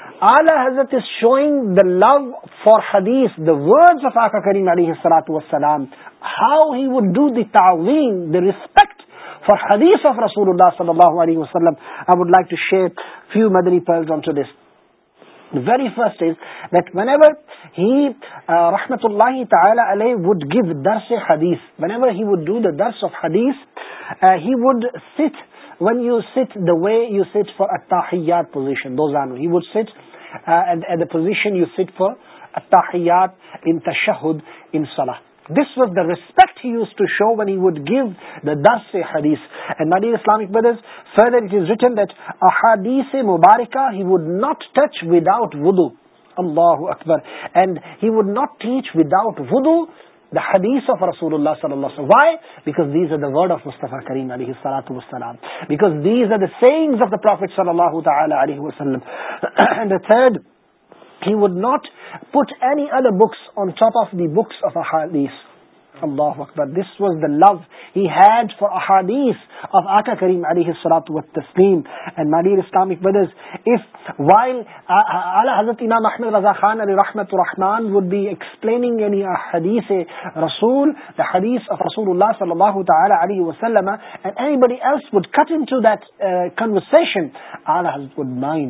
اعلی حضرت is showing the love for حدیث دا ورڈ آف آکا کریم علیہ السلات وسلام how he would do the تعوین دا ریسپیکٹ فار حدیث آف رسول اللہ صلی اللہ علیہ وسلم I would like to share few مدری پرز on to this The very first is that whenever he, uh, rahmatullahi ta'ala alayhi, would give dars-e-hadith, whenever he would do the dars of hadith, uh, he would sit, when you sit the way you sit for a tahiyyat position, those are, he would sit position you sit for give Islamic مبارک ناٹ ٹچ ود آٹ وکبر دا حدیث آف رسول وسلم وینڈ he would not put N other books اللہ اللہ اکبر this was the love he had for احادیث آف آقا کریم علیہ علیہ و تسلیم اینڈ اسلامک اف وائل اعلی اعلی حضرت حضرت امام احمد رضا خان الرحمان حدیث رسول صلی تعالی وسلم حسلم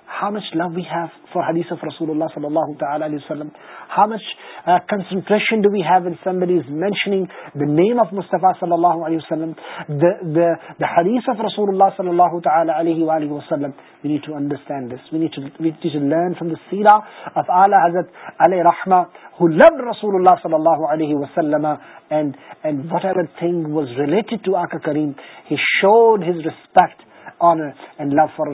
how much love we have for hadith of Rasulullah sallallahu ta'ala alayhi wa how much uh, concentration do we have when somebody is mentioning the name of Mustafa sallallahu alayhi wa sallam the, the, the hadith of Rasulullah sallallahu ta'ala alayhi wa alayhi sallam we need to understand this we need to, we need to learn from the seerah of Ala Hazrat alayhi rahma who loved Rasulullah sallallahu alayhi wa sallam and, and whatever thing was related to Aka Kareem he showed his respect ناٹر thing the one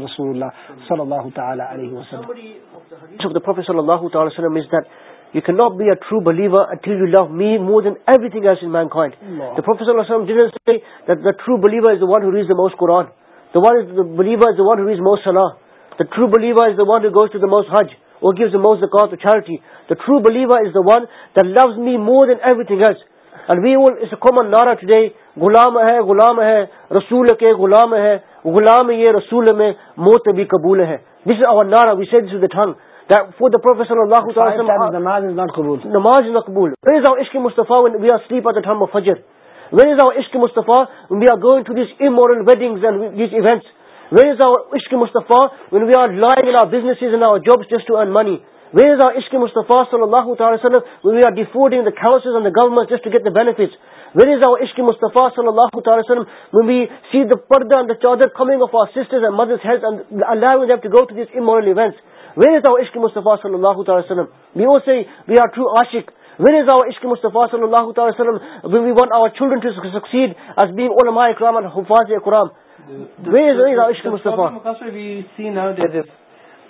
دفز می مور دین ایوریگز and we will us common نارا ٹوڈے غلام ہے غلام ہے رسول کے غلام ہے غلام یہ رسول میں موت بھی قبول ہے دس از اوور نارا we said this is the thing That for the Prophet sallallahu alayhi wa sallam, namaz is not qabool. Namaz is not qabool. Where is our Ishq Mustafa when we are asleep at the time of Fajr? Where is our Ishq Mustafa when we are going to these immoral weddings and these events? Where is our Ishq Mustafa when we are lying in our businesses and our jobs just to earn money? اسکی مصطفیٰ صلاحیٰ وی آر ٹرو آشق وسکی مصطفیٰ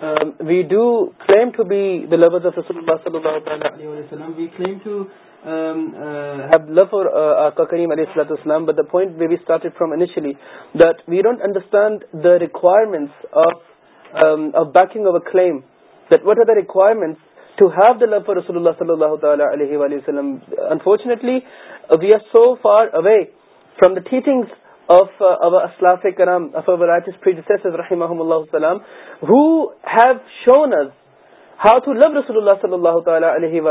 ویو کلیم ٹو بیس اللہ صلی اللہ ویم لو فور کریم علیہ وسلم point we be started from initially the don't understand requirement بیکنگ um that are the requirements to have the love for رسلی اللہ صلی اللہ علیہ وسلم unfortunately we are so far away from the things کریم علیہ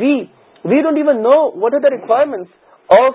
we we don't know what آروائر آف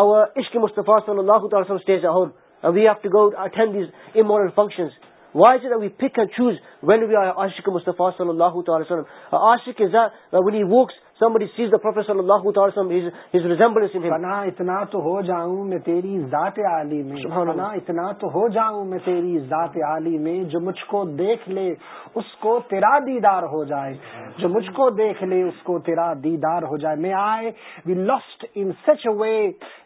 اور عشق مصطفیٰ فنکشن وائٹ وینشق مصطفیٰ اتنا تو ہو جاؤں میں تیری ذات علی میں اتنا تو ہو جاؤں میں تیری ذات علی میں جو مجھ کو دیکھ لے اس کو تیرا دیدار ہو جائے جو مجھ کو دیکھ لے اس کو تیرا دیدار ہو جائے میں آئے وی ل in such a way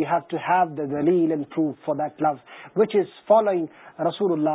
you have to have the گلیل فار دف ویچ از فالوئنگ رسول اللہ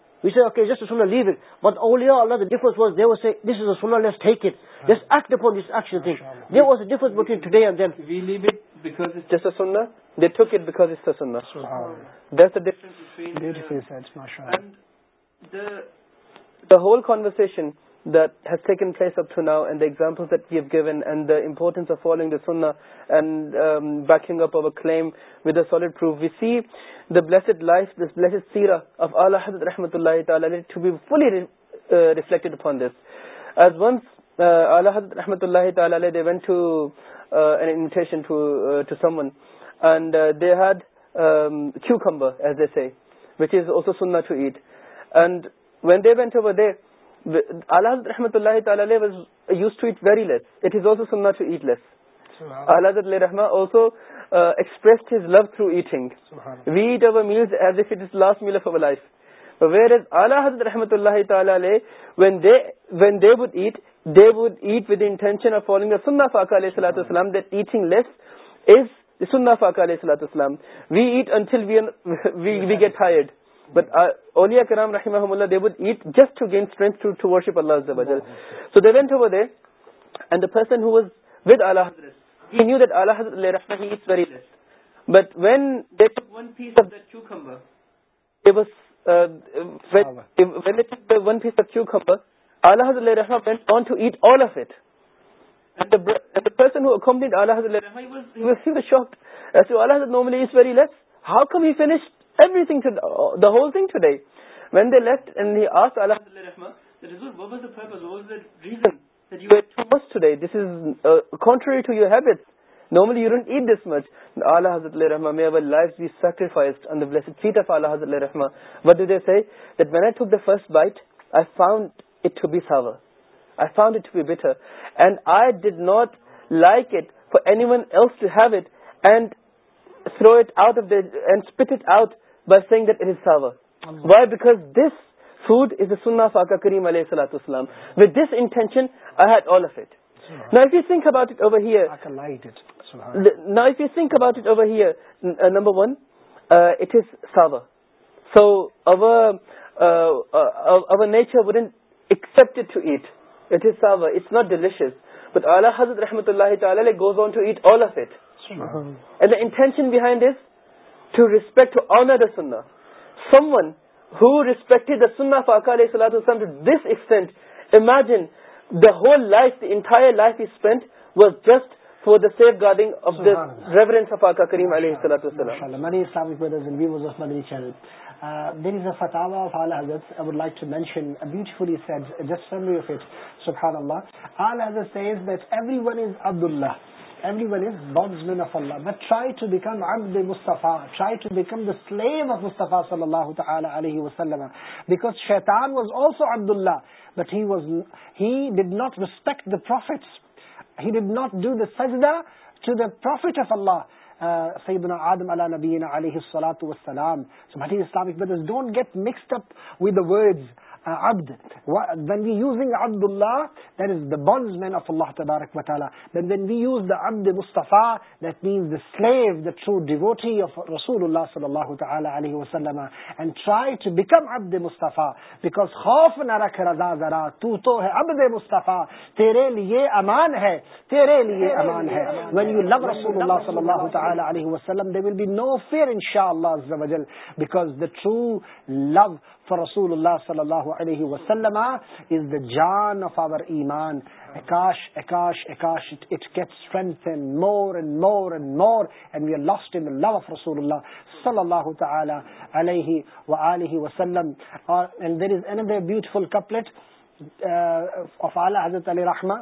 لیوٹ وز دے دا ہال کانورس دز ٹیکنس of to now an the example and the importance baking اپلڈ proof we see داسڈ لائف سیرا آف اللہ to be fully reflect upon this once اللہ رحمتہ اللہ تعالی وینٹ ٹویٹیشن to someone and they had as a سی ویچ از اولسو سنا to eat and when they went الحد ال رحمۃ اللّہ تعالیٰ وی ایٹ اویلز as if it is last meal of our life where when they بد ایٹ ایٹ ود انٹینشنگ علیہ السلام that eating we eat in we get hired but اولیا کرام رحم اللہ دے اینڈ داسنٹ الحمد اللہ ٹو ایٹ اٹنلی winter this is country to یورٹ normally you don't eat this much اللہ حضر الرحمن سیکریفائز آف اللہ حضر الرحمن what D C that man to the first bite I found it to be sour I found it to better and I did not like it for anyone else to have it and through it out of the and اسپتھ it out why because this food is the سن آف آکا کریم علیہ اللہۃسلام ود دس آل آف اٹیر اویر نائپیر number one it is ساو so O nature would accepted to eat it is ساوا اٹس ناٹ ڈیلیشیس ود اللہ حضرت رحمۃ اللہ تعالی goes on to eat all of اٹھینشن behind this to ریسپیکٹرٹیڈ علیہ السلط وسلام to this extent imagine the whole life life spend was just for the safeguarding everyone is bondsmen of Allah. But try to become Abd Mustafa. Try to become the slave of Mustafa sallallahu ta'ala alayhi wa sallam. Because shaitan was also Abdullah. But he, was, he did not respect the prophets. He did not do the sajda to the prophet of Allah. Uh, Sayyidina Adam ala nabiyyina alayhi salatu wa salam. So my dear Islamic brothers, don't get mixed up with the words. uh, abd. What, when we using Abdullah, that is the bondsman of Allah tabarak wa ta'ala. But when we use the abd Mustafa, that means the slave, the true devotee of Rasulullah sallallahu ta'ala alayhi wa sallam. And try to become abd Mustafa. Because khauf narak raza zara, tu to hai abd Mustafa. Tere liye aman hai. Tere liye aman hai. When you love Rasulullah sallallahu ta'ala alayhi wa sallam, there will be no fear inshallah azza wa Because the true love فرسول اللہ اللہ صلی علیہ وسلم از دا جان آف آور ایمان اکاش اکاش اکاش it get strength and and and and more more more we are lost in love of رسول اللہ صلی اللہ تعالی علیہ وسلم اور there is another beautiful couplet of Kapil حضرت علیہ رحمہ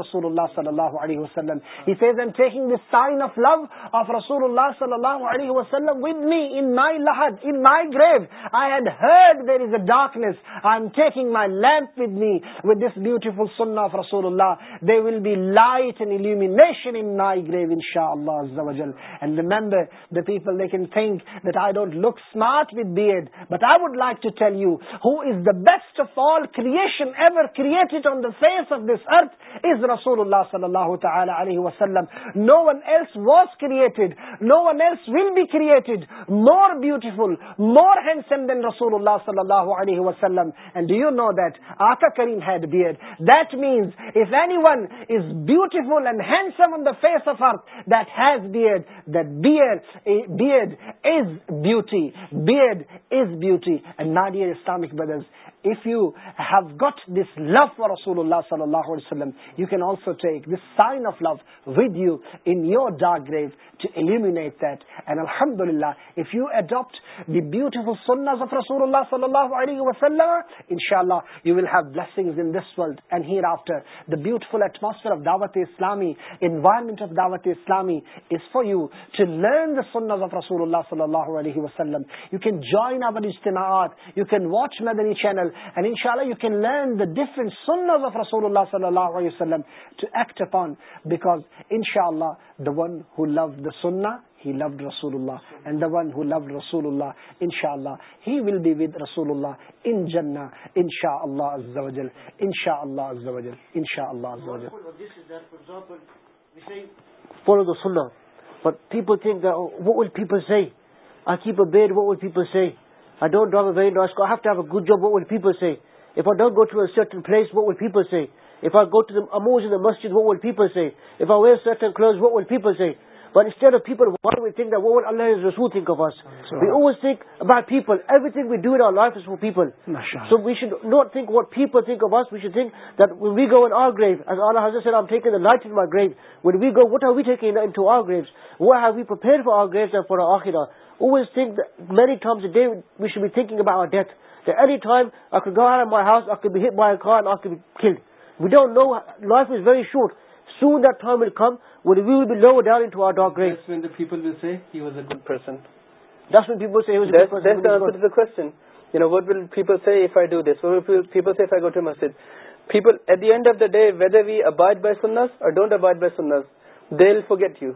of Rasulullah sallallahu alayhi wa sallam. He says, I'm taking this sign of love of Rasulullah sallallahu alayhi wa sallam with me in my lahad, in my grave. I had heard there is a darkness. I'm taking my lamp with me with this beautiful sunnah of Rasulullah. There will be light and illumination in my grave, inshallah azza wa And remember, the people, they can think that I don't look smart with beard, but I would like to tell you who is the best of all creation ever created on the face of this earth is رسول اللہ صلی اللہ تعالی علیہ وسلم no one else was created no one else will be created more beautiful more handsome than رسول اللہ صلی اللہ علیہ وسلم and do you know that آتا کریم had beer that means if anyone is beautiful and handsome on the face of earth that has beer that beer beer is beauty beer is beauty and ناڈیئر Islamic brothers رسولٹل آفٹرفلفیئر آف دعوت اسلامی دعوت اسلامی رسول اللہ صلی اللہ علیہ وسلم یو کینائن اجتناعات and inshallah you can learn the different sunnahs of Rasulullah sallallahu alayhi wa sallam to act upon because inshallah the one who loved the sunnah he loved Rasulullah and the one who loved Rasulullah inshallah he will be with Rasulullah in Jannah inshallah azza wa jal inshallah azza wa jal inshallah azza wa jal follow the sunnah but people think that, oh, what will people say I keep a bed what will people say so we شو ڈوٹ وٹ پیپل میری شوڈ سو دیٹ وم ویلچنٹ دیینڈ of the day whether we abide by since don't abide by since get you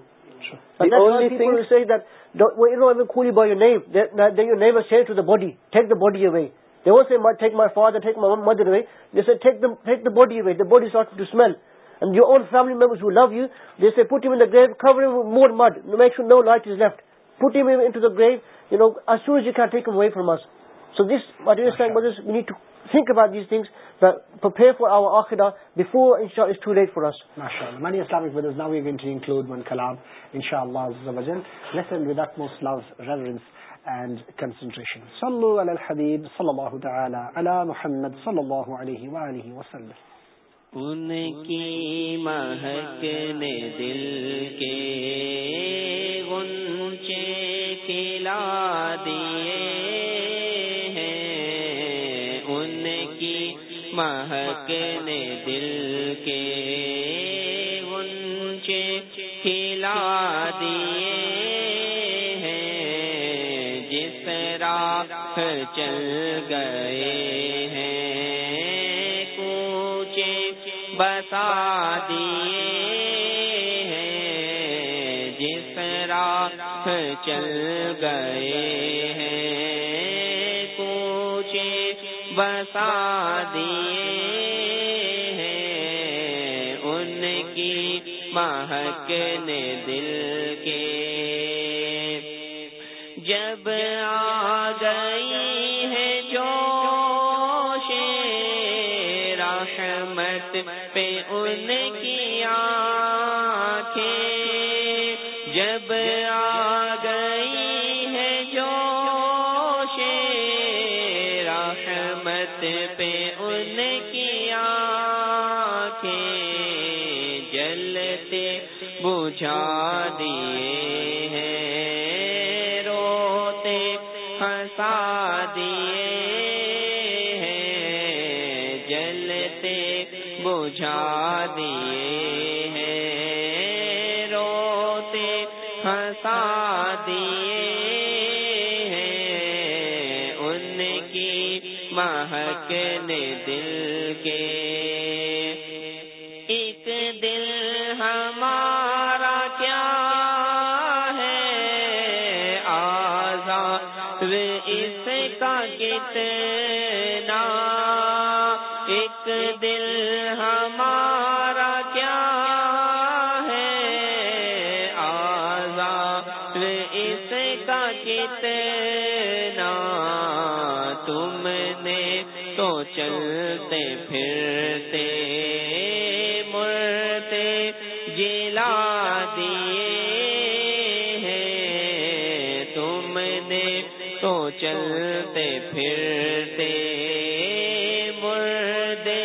that don't, you don't even call you by your name. Then your name is changed to the body. Take the body away. They won't say, take my father, take my mother away. They say, take the, take the body away. The body starts to smell. And your own family members who love you, they say, put him in the grave, cover him with more mud. Make sure no light is left. Put him into the grave, you know, as soon as you can take him away from us. So this, what you're saying, brothers, we need to think about these things, but prepare for our akhira before, inshallah, it's too late for us. MashaAllah. Many Islamic brothers, now we're going to include one kalam, inshallah, azzawajal. Listen with utmost love, reverence, and concentration. Sallu ala al-habib, sallallahu ta'ala, ala Muhammad, sallallahu alayhi wa alihi wa sallam. ان کی مہک نے دل کے گنچے کھلا دیے دل کے گنچے کھلا دیے ہیں جس راہ چل گئے ہیں کوچے دیے ہیں جس راہ چل گئے ہیں کوچے دیے مہکنے دل کے جب آ گئی ہے جو رحمت پہ ان کی آنکھیں جب آ دیے ہیں روتے ہنسا دیے ہیں جلتے بجھا دیے ہیں روتے ہنسا دیے ہیں ان کی مہک نے دل کے چلتے پھرتے مرتے جلا دیے ہیں تم نے تو چلتے پھرتے مردے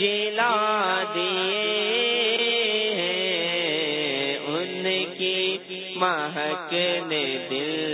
جلا دیے ہیں ان کی مہک نے دل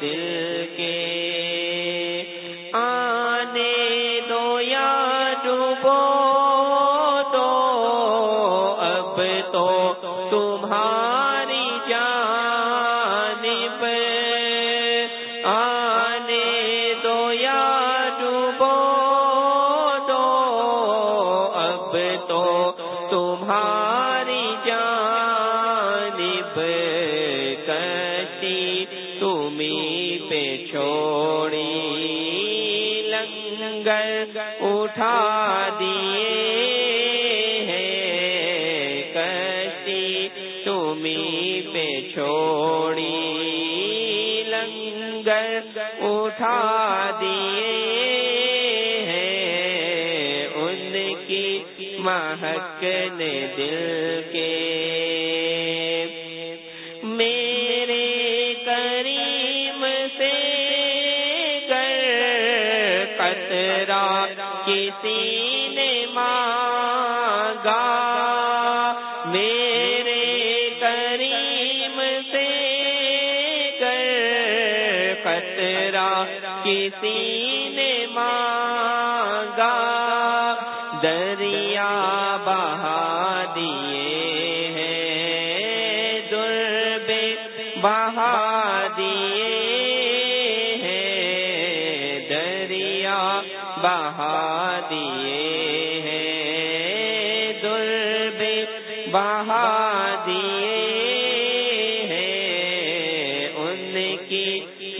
دل کے آنے دو یا تو اب تو تمہاری جانب آنے دو یا تو اب تو تمہاری جانب اٹھا دیے ہیں پہ چھوڑی لنگر اٹھا دیے ہیں ان کی مہک نے دل کے میرے کریم سے قطرہ کسی نے مانگا دریا بہا دیے ہیں دربے دیے ہیں دریا بہا دیے ہیں دربے بہاد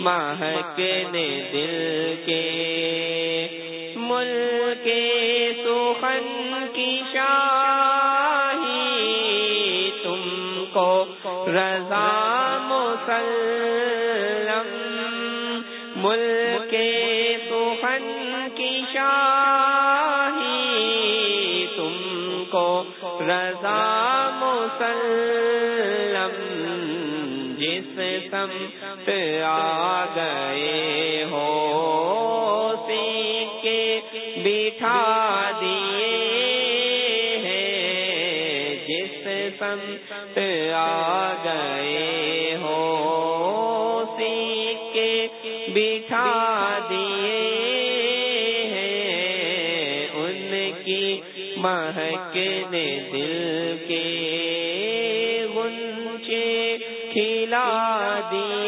مہکنے دل کے ملک سخن کی شاہی تم کو رضا مسلم ملک سخن کی شاہی تم کو رضا مسلم جس سم آ دیے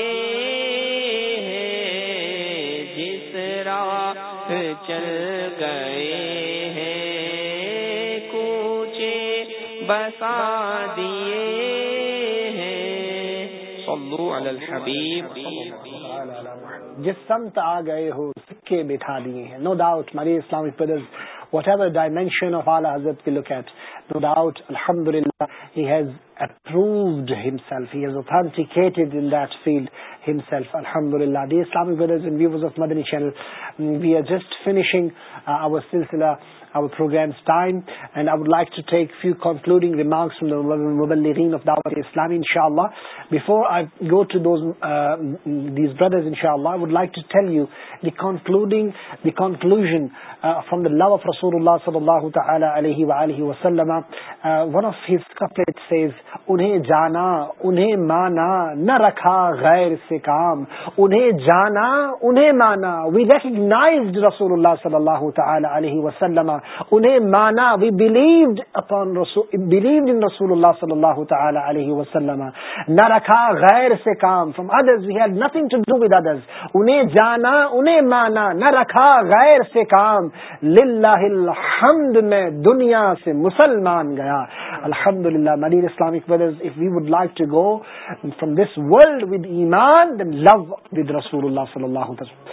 جس راہ چل گئے ہیں بسا دیے جس سمت آ گئے ہو سکے بٹھا دیے ہیں نو ڈاؤٹ مری Islamic brothers whatever dimension of all حضرت کے لک ایٹ نو ڈاؤٹ الحمد للہ ہی proved himself. He has authenticated in that field himself. Alhamdulillah. Dear Islamic brothers and viewers of Madani channel, we are just finishing uh, our silsila, our program's time. And I would like to take few concluding remarks from the Mubalirin of Dawat Islam, inshallah. Before I go to those uh, these brothers, inshallah, I would like to tell you the concluding, the conclusion from the love of Rasulullah sallallahu ta'ala alayhi wa alayhi wa sallam uh, one of his couplets says انہیں جانا انہیں مانا نہ رکھا غیر سے کام انہیں جانا انہیں مانا we recognized Rasulullah sallallahu ta'ala alayhi wa sallam انہیں مانا we believed upon Rasul, believed in Rasulullah sallallahu ta'ala alayhi wa sallam نہ رکھا غیر سے کام from others we had nothing to do with others انہیں جانا انہیں مانا نہ رکھا غیر سے کام للہ الحمد میں دنیا سے مسلمان گیا الحمد للہ ندیر Islamic to go from this world with ایمان لو رسول اللہ صلی اللہ علیہ وسلم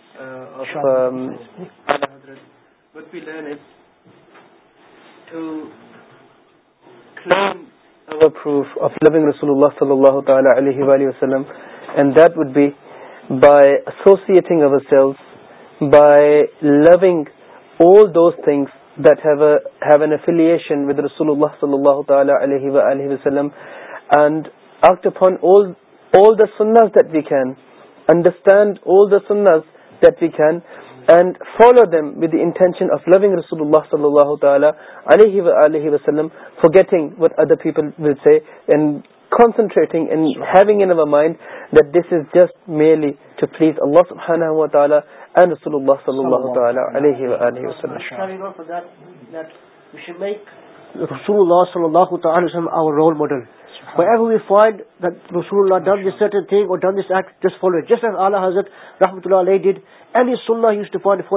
رسول اللہ صلی اللہ تعالی وسلم and that would be by اسوسٹنگ our self by loving old things that have an affiliation with رسول اللہ صلی اللہ تعالی وسلم اینڈ آف ٹو فون اول دا سنس that we can understand all the سنس and follow them with intention of لوگ اللہ علیہ وسلم for getting with other people ونسنٹریٹنگ that this is just میرے وسلم حضرحمۃ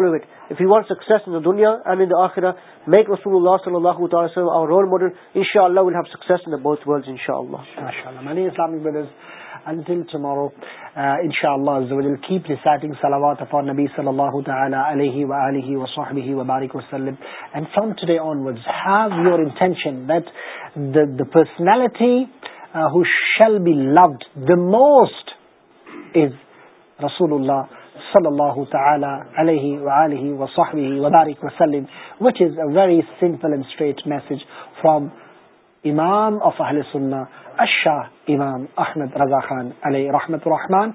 اللہ دنیا آخر میک رسول اللہ صلی اللہ تعالیٰ صاحب اب رول ماڈل اِنشاء اللہ پرسنلٹیل بی لوڈ دی موسٹ اللہ صلی اللہ تعالیٰ وبارک which is a very simple and straight message from امام آف اللہ شاہ امام احمد رضا خان علیہ رحمت الرحمان